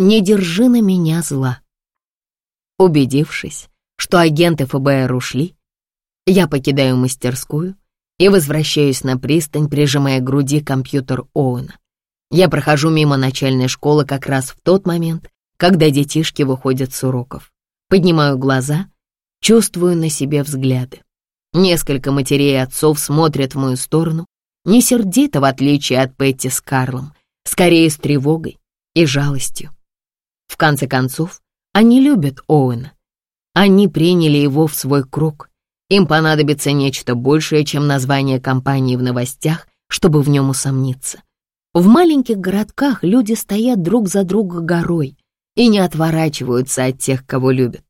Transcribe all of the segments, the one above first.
Не держи на меня зла. Убедившись, что агенты ФБР ушли, я покидаю мастерскую и возвращаюсь на пристань, прижимая к груди компьютер Оуэна. Я прохожу мимо начальной школы как раз в тот момент, когда детишки выходят с уроков. Поднимаю глаза, чувствую на себе взгляды. Несколько матерей и отцов смотрят в мою сторону, не сердито, в отличие от Петти с Карлом, скорее с тревогой и жалостью. В конце концов, они любят Оуэна. Они приняли его в свой круг. Им понадобится нечто большее, чем название компании в новостях, чтобы в нем усомниться. В маленьких городках люди стоят друг за друга горой и не отворачиваются от тех, кого любят.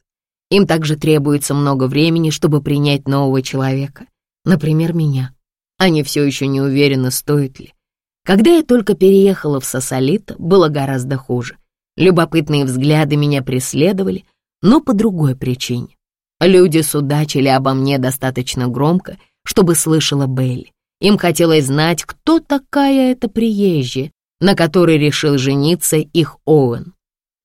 Им также требуется много времени, чтобы принять нового человека, например, меня. Они все еще не уверены, стоит ли. Когда я только переехала в Сосолит, было гораздо хуже. Любопытные взгляды меня преследовали, но по другой причине. Люди судачили обо мне достаточно громко, чтобы слышала Белли. Им хотелось знать, кто такая эта приезжая, на которой решил жениться их Оуэн.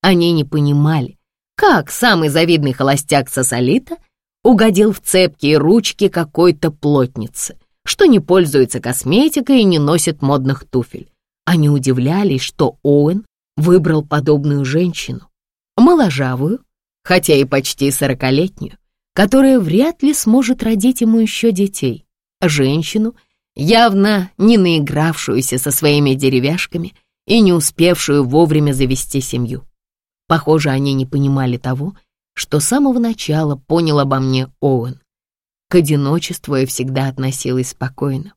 Они не понимали, как самый завидный холостяк Сосолита угодил в цепкие ручки какой-то плотницы, что не пользуется косметикой и не носит модных туфель. Они удивлялись, что Оуэн выбрал подобную женщину, моложавую, хотя и почти сорокалетнюю, которая вряд ли сможет родить ему еще детей, женщину, явно не наигравшуюся со своими деревяшками и не успевшую вовремя завести семью. Похоже, они не понимали того, что с самого начала понял обо мне Оуэн. К одиночеству я всегда относилась спокойно.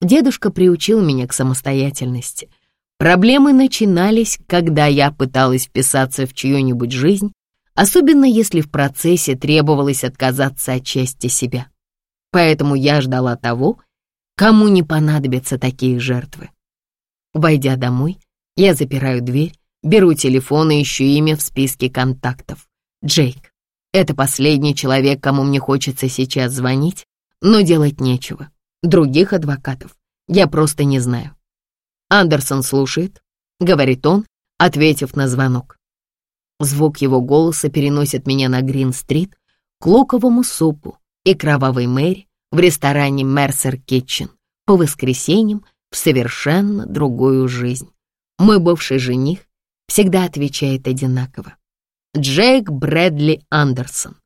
Дедушка приучил меня к самостоятельности. Проблемы начинались, когда я пыталась вписаться в чью-нибудь жизнь, особенно если в процессе требовалось отказаться от части себя. Поэтому я ждала того, кому не понадобятся такие жертвы. Войдя домой, я запираю дверь Беру телефон и ищу имя в списке контактов. Джейк. Это последний человек, кому мне хочется сейчас звонить, но делать нечего. Других адвокатов я просто не знаю. Андерсон слушает, говорит он, ответив на звонок. Звук его голоса переносит меня на Грин-стрит, к луковому супу и кровавой Мэри в ресторане Мерсер Китчен по воскресеньям в совершенно другую жизнь. Мой бывший жених всегда отвечает одинаково. Джейк Брэдли Андерсон,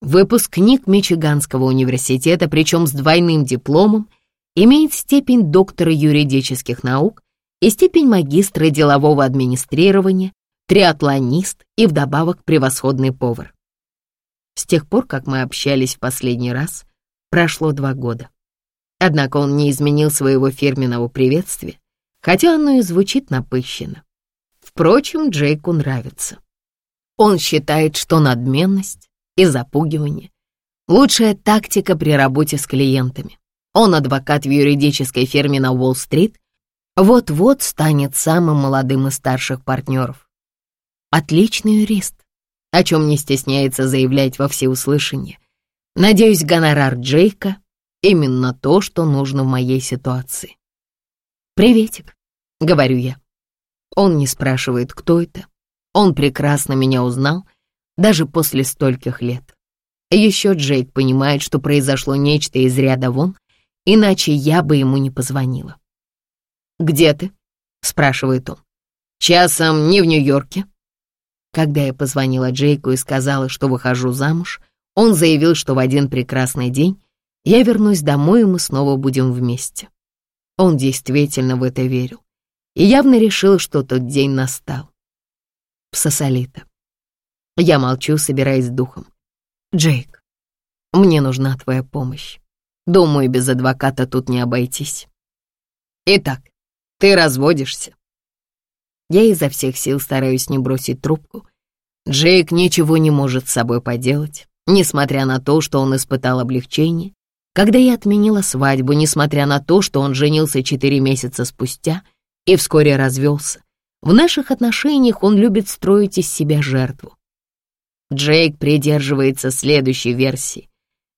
выпускник Мичиганского университета, причем с двойным дипломом, имеет степень доктора юридических наук и степень магистра делового администрирования, триатлонист и вдобавок превосходный повар. С тех пор, как мы общались в последний раз, прошло два года. Однако он не изменил своего фирменного приветствия, хотя оно и звучит напыщенно. Впрочем, Джейку нравится. Он считает, что надменность и запугивание — лучшая тактика при работе с клиентами. Он адвокат в юридической фирме на Уолл-стрит, вот-вот станет самым молодым из старших партнеров. Отличный юрист, о чем не стесняется заявлять во всеуслышание. Надеюсь, гонорар Джейка — именно то, что нужно в моей ситуации. «Приветик», — говорю я. Он не спрашивает, кто это. Он прекрасно меня узнал, даже после стольких лет. Еще Джейк понимает, что произошло нечто из ряда вон, иначе я бы ему не позвонила. «Где ты?» — спрашивает он. «Часом не в Нью-Йорке». Когда я позвонила Джейку и сказала, что выхожу замуж, он заявил, что в один прекрасный день я вернусь домой, и мы снова будем вместе. Он действительно в это верил и явно решил, что тот день настал. Псосолита. Я молчу, собираясь духом. Джейк, мне нужна твоя помощь. Думаю, без адвоката тут не обойтись. Итак, ты разводишься. Я изо всех сил стараюсь не бросить трубку. Джейк ничего не может с собой поделать, несмотря на то, что он испытал облегчение, когда я отменила свадьбу, несмотря на то, что он женился четыре месяца спустя — и вскоре развелся. В наших отношениях он любит строить из себя жертву. Джейк придерживается следующей версии.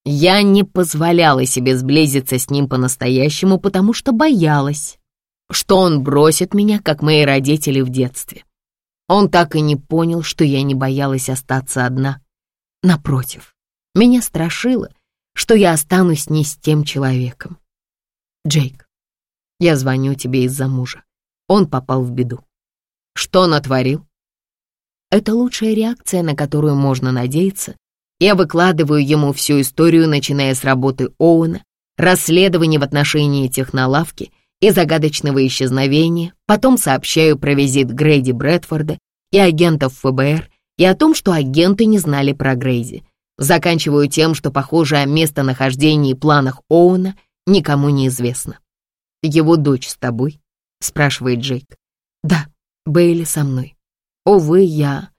Я не позволяла себе сблизиться с ним по-настоящему, потому что боялась, что он бросит меня, как мои родители в детстве. Он так и не понял, что я не боялась остаться одна. Напротив, меня страшило, что я останусь не с тем человеком. Джейк, я звоню тебе из-за мужа. Он попал в беду. Что натворил? Это лучшая реакция, на которую можно надеяться. Я выкладываю ему всю историю, начиная с работы Оуэна, расследования в отношении технолавки и загадочного исчезновения, потом сообщаю про визит Грейди Брэдфорда и агентов ФБР и о том, что агенты не знали про Грейди. Заканчиваю тем, что, похоже, о местонахождении и планах Оуэна никому не известно. «Его дочь с тобой?» — спрашивает Джейк. «Да, Бейли со мной. Увы, я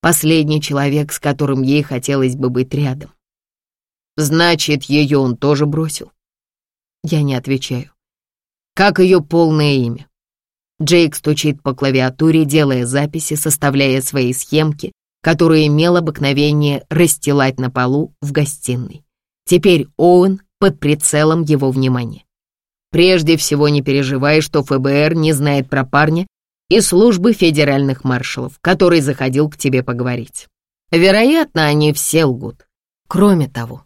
последний человек, с которым ей хотелось бы быть рядом. Значит, ее он тоже бросил?» Я не отвечаю. Как ее полное имя? Джейк стучит по клавиатуре, делая записи, составляя свои схемки, которые имел обыкновение расстилать на полу в гостиной. Теперь Оуэн под прицелом его внимания. Прежде всего не переживай, что ФБР не знает про парня и службы федеральных маршалов, который заходил к тебе поговорить. Вероятно, они все лгут. Кроме того,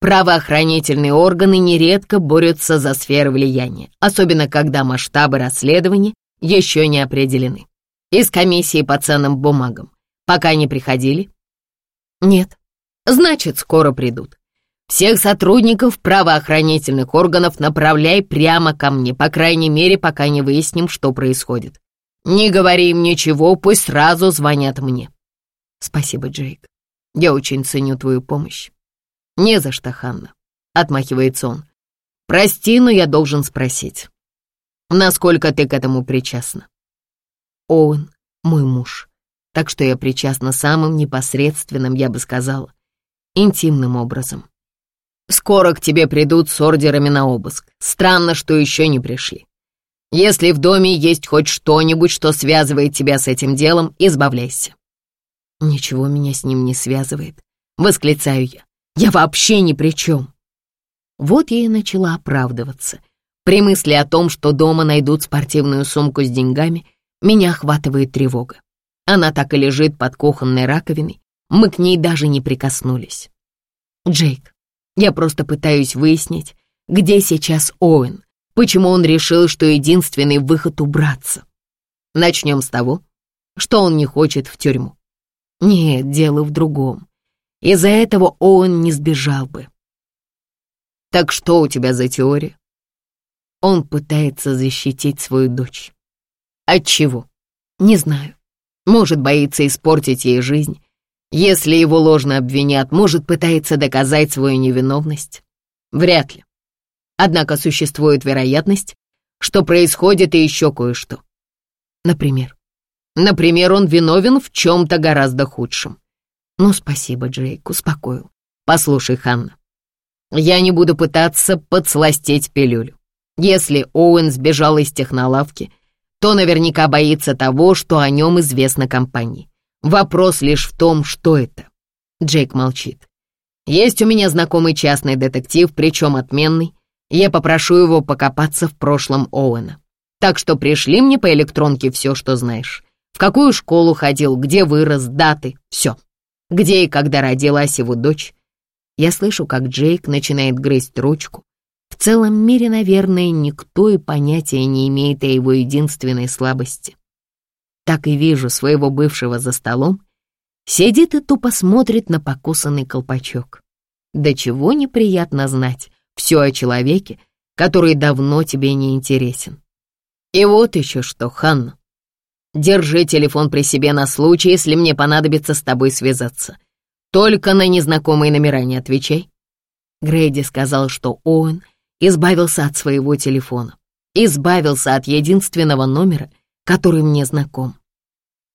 Правоохранительные органы нередко борются за сферы влияния, особенно когда масштабы расследования еще не определены. Из комиссии по ценным бумагам пока не приходили? Нет. Значит, скоро придут. Всех сотрудников правоохранительных органов направляй прямо ко мне, по крайней мере, пока не выясним, что происходит. Не говори им ничего, пусть сразу звонят мне. Спасибо, Джейк. Я очень ценю твою помощь. «Не за что, Ханна», — отмахивается он. «Прости, но я должен спросить, насколько ты к этому причастна?» «Оуэн — мой муж, так что я причастна самым непосредственным, я бы сказала, интимным образом. Скоро к тебе придут с ордерами на обыск. Странно, что еще не пришли. Если в доме есть хоть что-нибудь, что связывает тебя с этим делом, избавляйся». «Ничего меня с ним не связывает», — восклицаю я. Я вообще ни при чем. Вот я и начала оправдываться. При мысли о том, что дома найдут спортивную сумку с деньгами, меня охватывает тревога. Она так и лежит под кухонной раковиной, мы к ней даже не прикоснулись. Джейк, я просто пытаюсь выяснить, где сейчас Оуэн, почему он решил, что единственный выход — убраться. Начнем с того, что он не хочет в тюрьму. Нет, дело в другом. Из-за этого Оуэн не сбежал бы. Так что у тебя за теория? Он пытается защитить свою дочь. От чего? Не знаю. Может, боится испортить ей жизнь. Если его ложно обвинят, может, пытается доказать свою невиновность. Вряд ли. Однако существует вероятность, что происходит и еще кое-что. Например. Например, он виновен в чем-то гораздо худшем. «Ну, спасибо, Джейк, успокоил. Послушай, Ханна, я не буду пытаться подсластить пилюлю. Если Оуэн сбежал из технолавки, то наверняка боится того, что о нем известно компании. Вопрос лишь в том, что это». Джейк молчит. «Есть у меня знакомый частный детектив, причем отменный. Я попрошу его покопаться в прошлом Оуэна. Так что пришли мне по электронке все, что знаешь. В какую школу ходил, где вырос, даты, все где и когда родилась его дочь. Я слышу, как Джейк начинает грызть ручку. В целом мире, наверное, никто и понятия не имеет о его единственной слабости. Так и вижу своего бывшего за столом, сидит и тупо смотрит на покусанный колпачок. До чего неприятно знать все о человеке, который давно тебе не интересен. И вот еще что, Ханна. Держи телефон при себе на случай, если мне понадобится с тобой связаться. Только на незнакомые номера не отвечай». Грейди сказал, что Оуэн избавился от своего телефона. Избавился от единственного номера, который мне знаком.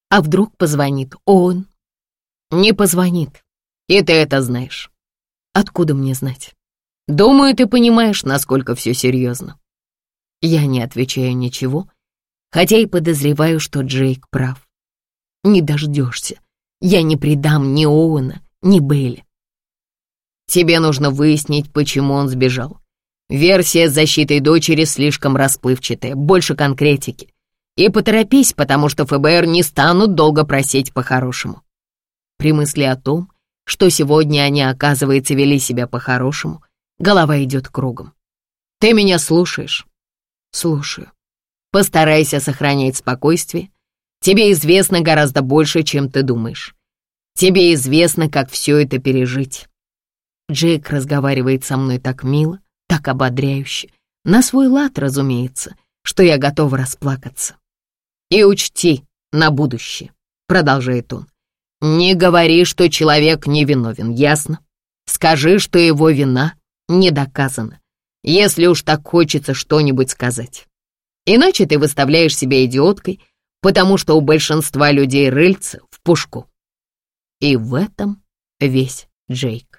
А вдруг позвонит Оуэн? Не позвонит. И ты это знаешь. Откуда мне знать? Думаю, ты понимаешь, насколько все серьезно. Я не отвечаю ничего, хотя и подозреваю, что Джейк прав. Не дождешься. Я не предам ни Оуэна, ни Белли. Тебе нужно выяснить, почему он сбежал. Версия с защитой дочери слишком расплывчатая, больше конкретики. И поторопись, потому что ФБР не станут долго просить по-хорошему. При мысли о том, что сегодня они, оказывается, вели себя по-хорошему, голова идет кругом. Ты меня слушаешь? Слушаю. Постарайся сохранять спокойствие. Тебе известно гораздо больше, чем ты думаешь. Тебе известно, как все это пережить. Джейк разговаривает со мной так мило, так ободряюще. На свой лад, разумеется, что я готова расплакаться. И учти на будущее, продолжает он. Не говори, что человек невиновен, ясно? Скажи, что его вина не доказана, если уж так хочется что-нибудь сказать. Иначе ты выставляешь себя идиоткой, потому что у большинства людей рыльца в пушку. И в этом весь Джейк.